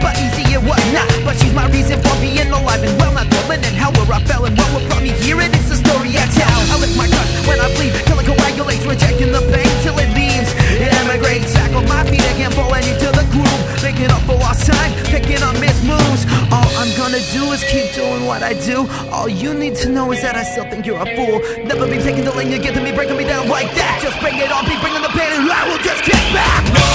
but easy it was not. But she's my reason for being alive and well Not woman and how where I fell and what brought me here. And it's the story I tell. I lift my guts when I bleed. Till it coagulates, rejecting the pain till it leaves. It emigrates, back on my feet again Falling into the groove, making up for lost time Picking up missed moves. All I'm gonna do is keep doing what I do. All you need to know is that I still think you're a fool. Never be taking the lane, you're me, breaking me down like that. Just bring it on, be bringing the pain and I will just kick back. No!